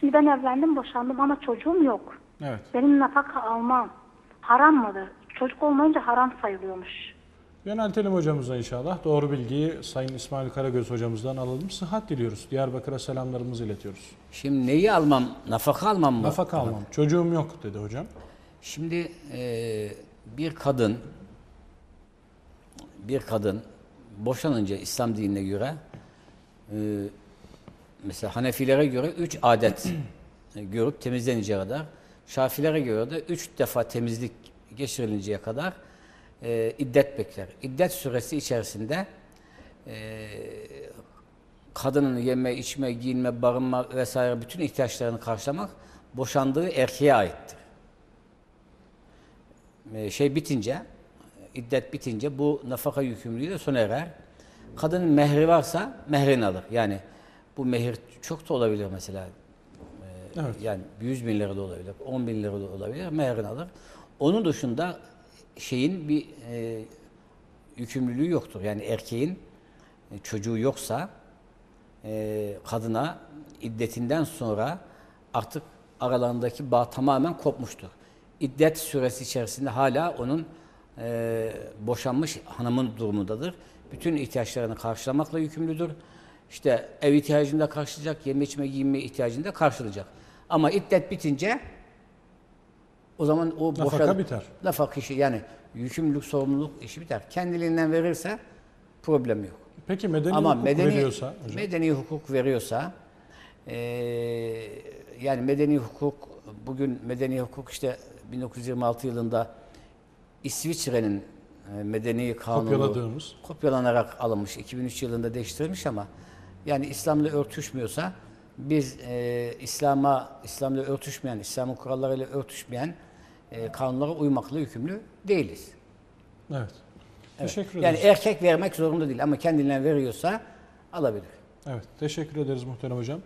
Şimdi ben evlendim boşandım ama çocuğum yok. Evet. Benim nafaka almam haram mıdır? Çocuk olmayınca haram sayılıyormuş. Yöneltelim hocamıza inşallah. Doğru bilgiyi Sayın İsmail Karagöz hocamızdan alalım. Sıhhat diliyoruz. Diyarbakır'a selamlarımızı iletiyoruz. Şimdi neyi almam? Nafaka almam mı? Nafaka almam. Çocuğum yok dedi hocam. Şimdi e, bir kadın bir kadın boşanınca İslam dinine göre e, mesela Hanefilere göre üç adet görüp temizleninceye kadar Şafilere göre de üç defa temizlik geçirilinceye kadar e, iddet bekler. İddet süresi içerisinde e, kadının yeme, içme, giyinme, barınma vesaire bütün ihtiyaçlarını karşılamak boşandığı erkeğe aittir. E, şey bitince, iddet bitince bu nafaka yükümlülüğü de sona erer. Kadının mehri varsa mehrini alır. Yani bu mehir çok da olabilir mesela. E, Evet. Yani 100 bin lira da olabilir, 10 bin lira da olabilir, mehrini alır. Onun dışında şeyin bir e, yükümlülüğü yoktur. Yani erkeğin e, çocuğu yoksa e, kadına iddetinden sonra artık aralarındaki bağ tamamen kopmuştur. İddet süresi içerisinde hala onun e, boşanmış hanımın durumundadır. Bütün ihtiyaçlarını karşılamakla yükümlüdür. İşte ev ihtiyacını da karşılayacak, yeme içme giyinme ihtiyacını da karşılayacak. Ama iddet bitince o zaman o Nafaka boşan- biter. Nafaka işi yani yükümlülük, sorumluluk işi biter. Kendiliğinden verirse problem yok. Peki medeni Ama hukuk medeni veriyorsa hocam? medeni hukuk veriyorsa eee, yani medeni hukuk bugün medeni hukuk işte 1926 yılında İsviçre'nin e, medeni kanunu Kopyaladığımız. kopyalanarak alınmış. 2003 yılında değiştirilmiş ama yani İslam'la örtüşmüyorsa biz e, İslam'a İslam'la örtüşmeyen, İslam'ın kurallarıyla örtüşmeyen e, kanunlara uymakla yükümlü değiliz. Evet. Teşekkür Yani ederiz. erkek vermek zorunda değil ama kendinden veriyorsa alabilir. Evet. Teşekkür ederiz muhterem hocam.